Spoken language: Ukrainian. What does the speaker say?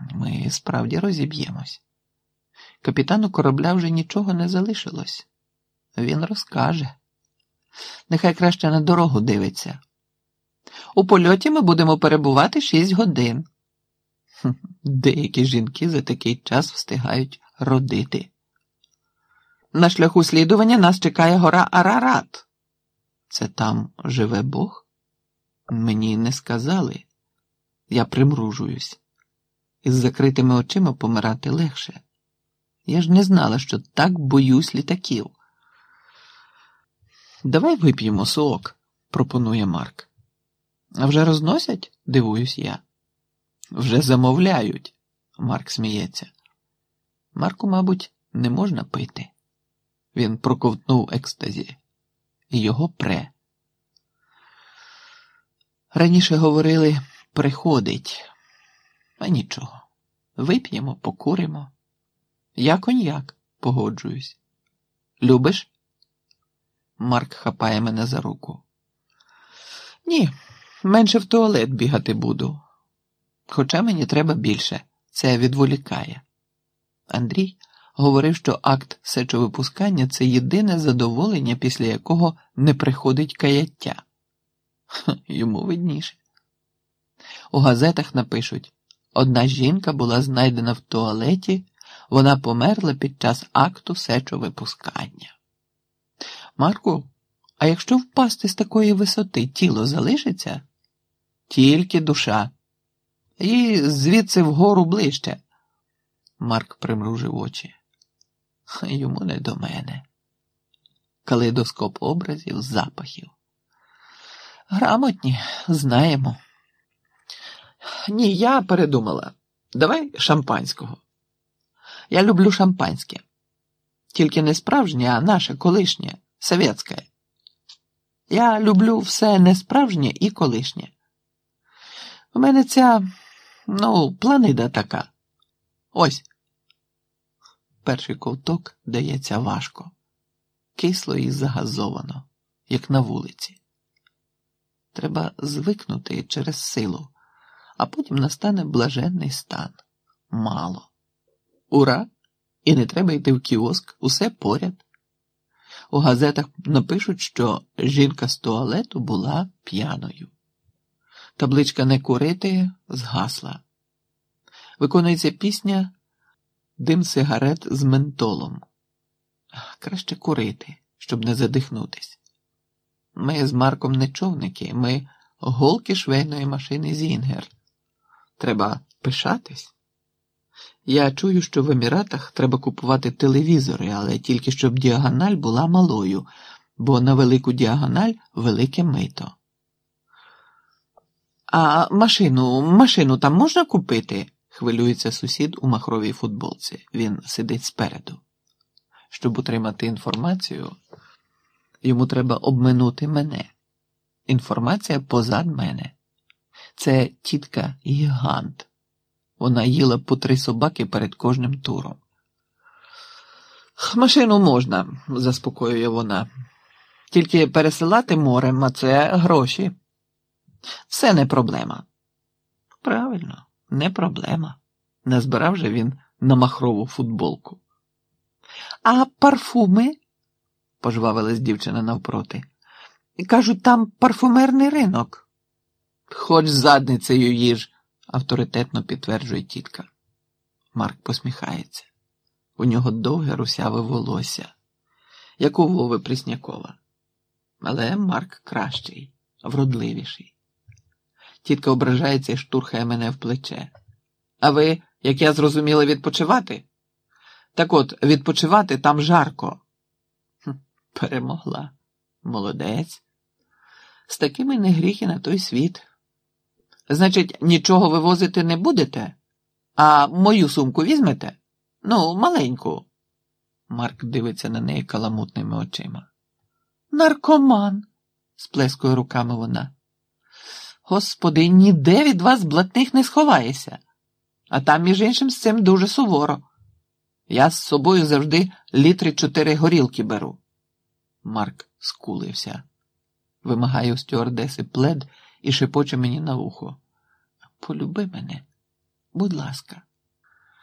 Ми справді розіб'ємось. Капітану корабля вже нічого не залишилось. Він розкаже. Нехай краще на дорогу дивиться. У польоті ми будемо перебувати шість годин. Деякі жінки за такий час встигають родити. На шляху слідування нас чекає гора Арарат. Це там живе Бог? Мені не сказали. Я примружуюсь. Із закритими очима помирати легше. Я ж не знала, що так боюсь літаків. Давай вип'ємо сок, пропонує Марк. А вже розносять? дивуюсь я. Вже замовляють, Марк сміється. Марку, мабуть, не можна пити. Він проковтнув екстазі, і його пре. Раніше говорили приходить, а нічого. Вип'ємо, покуримо. Я коньяк, погоджуюсь. Любиш? Марк хапає мене за руку. Ні, менше в туалет бігати буду. Хоча мені треба більше, це відволікає. Андрій говорив, що акт сечовипускання це єдине задоволення, після якого не приходить каяття. Йому видніше. У газетах напишуть: одна жінка була знайдена в туалеті, вона померла під час акту сечовипускання. Марку, а якщо впасти з такої висоти, тіло залишиться? Тільки душа. І звідси вгору ближче. Марк примружив очі. Йому не до мене. Калейдоскоп образів, запахів. Грамотні, знаємо. Ні, я передумала. Давай шампанського. Я люблю шампанське. Тільки не справжнє, а наше колишнє, совєтське. Я люблю все несправжнє і колишнє. У мене ця, ну, планида така. Ось. Перший ковток дається важко, кисло і загазовано, як на вулиці. Треба звикнути через силу, а потім настане блаженний стан. Мало. Ура! І не треба йти в кіоск, усе поряд. У газетах напишуть, що жінка з туалету була п'яною. Табличка не курити згасла. Виконується пісня Дим сигарет з ментолом. Краще курити, щоб не задихнутись. Ми з Марком не човники, ми голки швейної машини Зінгер. Треба пишатись. Я чую, що в Еміратах треба купувати телевізори, але тільки щоб діагональ була малою, бо на велику діагональ велике мито. А машину, машину там можна купити? хвилюється сусід у махровій футболці. Він сидить спереду. Щоб отримати інформацію, йому треба обминути мене. Інформація позад мене. Це тітка гігант. Вона їла по три собаки перед кожним туром. Машину можна, заспокоює вона. Тільки пересилати морем, а це гроші. Все не проблема. Правильно, не проблема. Назбирав же він на махрову футболку. А парфуми? пожвавилась дівчина навпроти. Кажуть, там парфумерний ринок. Хоч задницею їж, авторитетно підтверджує тітка. Марк посміхається. У нього довге русяве волосся, як у Вови Преснякова. Але Марк кращий, вродливіший. Тітка ображається і штурхає мене в плече. А ви, як я зрозуміла, відпочивати? Так от, відпочивати там жарко. Хм, перемогла. Молодець. З такими не гріхи на той світ. Значить, нічого вивозити не будете? А мою сумку візьмете? Ну, маленьку. Марк дивиться на неї каламутними очима. Наркоман, сплескує руками вона. Господи, ніде від вас блатних не сховаєшся. А там, між іншим, з цим дуже суворо. Я з собою завжди літри чотири горілки беру. Марк скулився, вимагає у стюардеси плед і шепоче мені на ухо. Полюби мене, Будь ласка.